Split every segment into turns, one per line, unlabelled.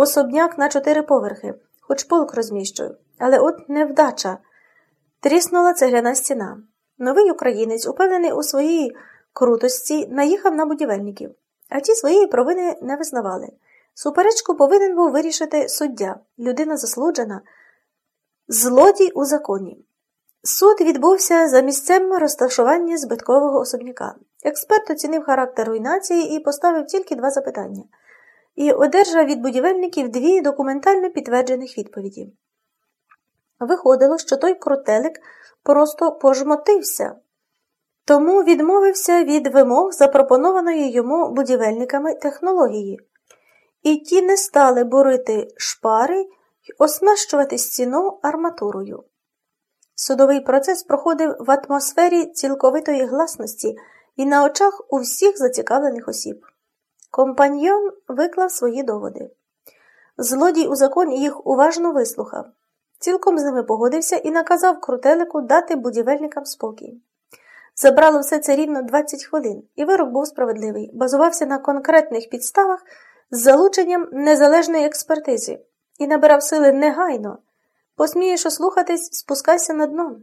особняк на чотири поверхи, хоч полк розміщую. Але от невдача. Тріснула цегляна стіна. Новий українець, упевнений у своїй крутості, наїхав на будівельників, а ті своєї провини не визнавали. Суперечку повинен був вирішити суддя, людина заслуджена, злодій у законі. Суд відбувся за місцем розташування збиткового особняка. Експерт оцінив характер руйнації і поставив тільки два запитання, і одержав від будівельників дві документально підтверджених відповіді. Виходило, що той крутелик просто пожмотився, тому відмовився від вимог запропонованої йому будівельниками технології, і ті не стали бурити шпари й оснащувати стіну арматурою. Судовий процес проходив в атмосфері цілковитої гласності і на очах у всіх зацікавлених осіб. Компаньйон виклав свої доводи. Злодій у законі їх уважно вислухав, цілком з ними погодився і наказав крутелику дати будівельникам спокій. Забрало все це рівно 20 хвилин, і вирок був справедливий, базувався на конкретних підставах з залученням незалежної експертизи і набирав сили негайно. Посмієш ослухатись, спускайся на дно.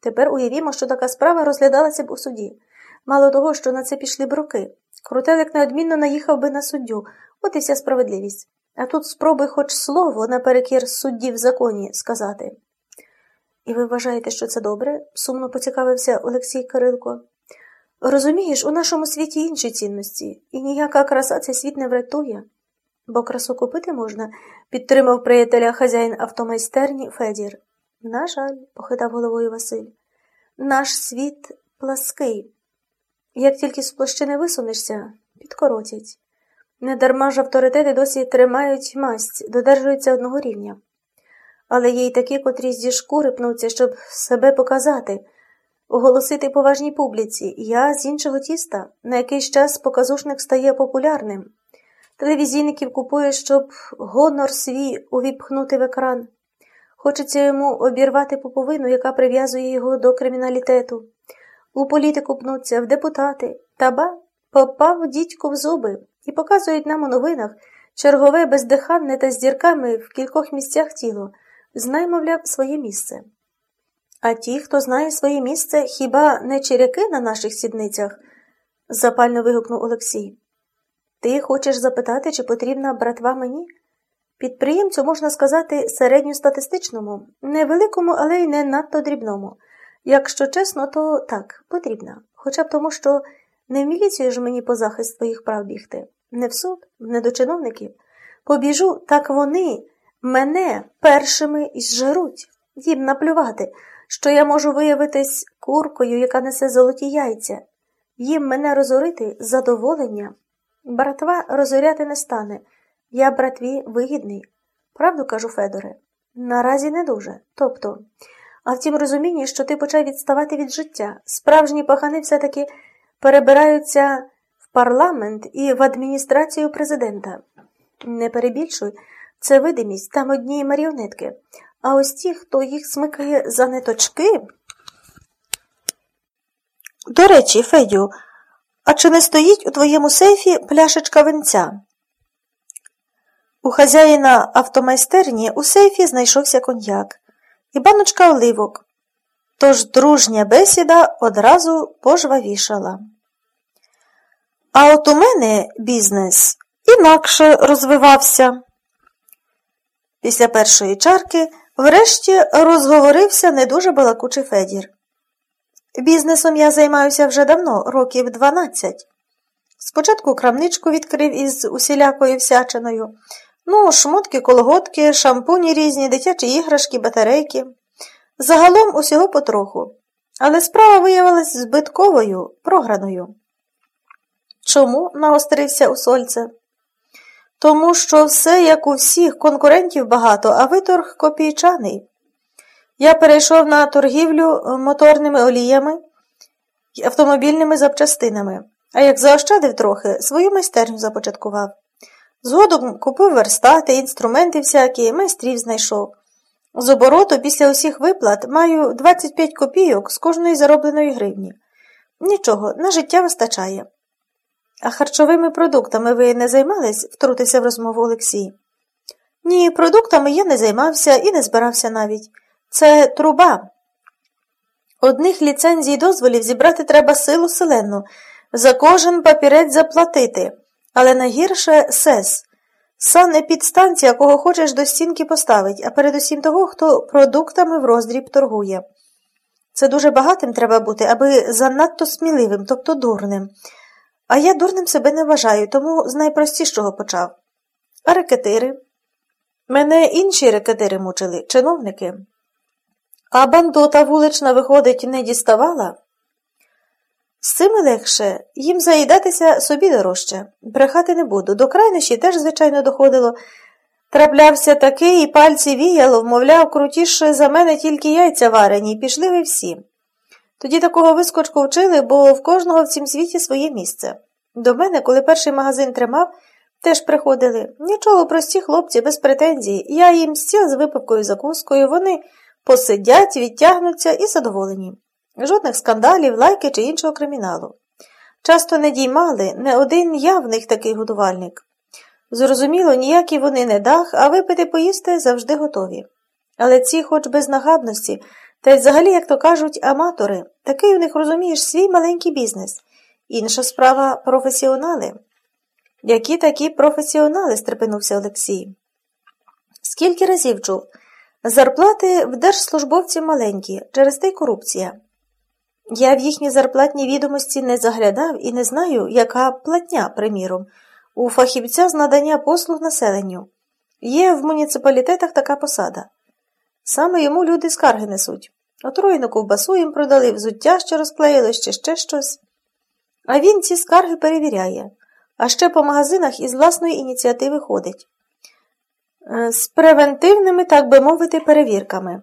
Тепер уявімо, що така справа розглядалася б у суді. Мало того, що на це пішли б роки. Крутелик неодмінно наїхав би на суддю, от і вся справедливість. А тут спробуй хоч слово наперекір судді в законі сказати. І ви вважаєте, що це добре? сумно поцікавився Олексій Кирилко. Розумієш, у нашому світі інші цінності, і ніяка краса цей світ не врятує. Бо красу купити можна, підтримав приятеля хазяїн автомайстерні Федір. На жаль, похитав головою Василь, наш світ плаский. Як тільки з площини висунешся, підкоротять. Недарма ж авторитети досі тримають масть, додержуються одного рівня. Але є й такі, котрі зі шкури пнуться, щоб себе показати, оголосити поважній публіці. Я з іншого тіста, на якийсь час показушник стає популярним. Телевізійників купує, щоб гонор свій увіпхнути в екран. Хочеться йому обірвати поповину, яка прив'язує його до криміналітету. У політику пнуться, в депутати. Та ба попав дідько в зуби і показують нам у новинах чергове бездиханне та з дірками в кількох місцях тіло. Знай, мовляв, своє місце. А ті, хто знає своє місце, хіба не черяки на наших сідницях? запально вигукнув Олексій. Ти хочеш запитати, чи потрібна братва мені? Підприємцю, можна сказати, середньостатистичному, невеликому, але й не надто дрібному. Якщо чесно, то так, потрібна. Хоча б тому, що не в міліцію ж мені по захист твоїх прав бігти, не в суд, не до чиновників. Побіжу, так вони мене першими і зжеруть, їм наплювати, що я можу виявитись куркою, яка несе золоті яйця, їм мене розорити задоволення. Братва розоряти не стане. Я братві вигідний. Правду кажу, Федоре? Наразі не дуже. Тобто, а в тім розумінні, що ти почав відставати від життя. Справжні пахани все-таки перебираються в парламент і в адміністрацію президента. Не перебільшуй, це видимість, там одні маріонетки. А ось ті, хто їх смикає за ниточки. До речі, Федю. А чи не стоїть у твоєму сейфі пляшечка винця? У хазяїна автомайстерні у сейфі знайшовся коньяк і баночка оливок, тож дружня бесіда одразу пожвавішала. А от у мене бізнес інакше розвивався. Після першої чарки врешті розговорився не дуже балакучий Федір. Бізнесом я займаюся вже давно, років дванадцять. Спочатку крамничку відкрив із усілякою всячиною. Ну, шмотки, колготки, шампуні різні, дитячі іграшки, батарейки. Загалом усього потроху. Але справа виявилась збитковою, програною. Чому наострився у сольце? Тому що все, як у всіх, конкурентів багато, а виторг копійчаний. Я перейшов на торгівлю моторними оліями і автомобільними запчастинами, а як заощадив трохи, свою майстерню започаткував. Згодом купив верстати, інструменти всякі, майстрів знайшов. З обороту після усіх виплат маю 25 копійок з кожної заробленої гривні. Нічого, на життя вистачає. А харчовими продуктами ви не займались? втрутився в розмову Олексій. Ні, продуктами я не займався і не збирався навіть. Це труба. Одних ліцензій дозволів зібрати треба силу селенну, за кожен папірець заплатити, але найгірше сес. Санепідстанція, кого хочеш до стінки поставить, а передусім того, хто продуктами в роздріб торгує. Це дуже багатим треба бути, аби занадто сміливим, тобто дурним. А я дурним себе не вважаю, тому з найпростішого почав. А рекетири? Мене інші рекетири мучили, чиновники. А бандота вулична, виходить, не діставала? З цим легше, їм заїдатися собі дорожче. Брехати не буду. До крайнощі теж, звичайно, доходило. Траплявся такий і пальці віяло, вмовляв, крутіше за мене тільки яйця варені, і пішли ви всі. Тоді такого вискочку вчили, бо в кожного в цім світі своє місце. До мене, коли перший магазин тримав, теж приходили. Нічого, прості хлопці, без претензій. Я їм стіл з випивкою закускою, вони посидять, відтягнуться і задоволені. Жодних скандалів, лайки чи іншого криміналу. Часто не діймали, не один я в них такий годувальник. Зрозуміло, ніякі вони не дах, а випити поїсти завжди готові. Але ці, хоч без нагадності, та й взагалі, як то кажуть, аматори, такий у них, розумієш, свій маленький бізнес. Інша справа професіонали. Які такі професіонали? стрепенувся Олексій. Скільки разів чув? Зарплати в держслужбовців маленькі, через те й корупція. Я в їхні зарплатні відомості не заглядав і не знаю, яка платня, приміром, у фахівця з надання послуг населенню. Є в муніципалітетах така посада. Саме йому люди скарги несуть. Отруєну ковбасу їм продали, взуття, що розклеїли, ще ще щось. А він ці скарги перевіряє, а ще по магазинах із власної ініціативи ходить. Е, з превентивними, так би мовити, перевірками.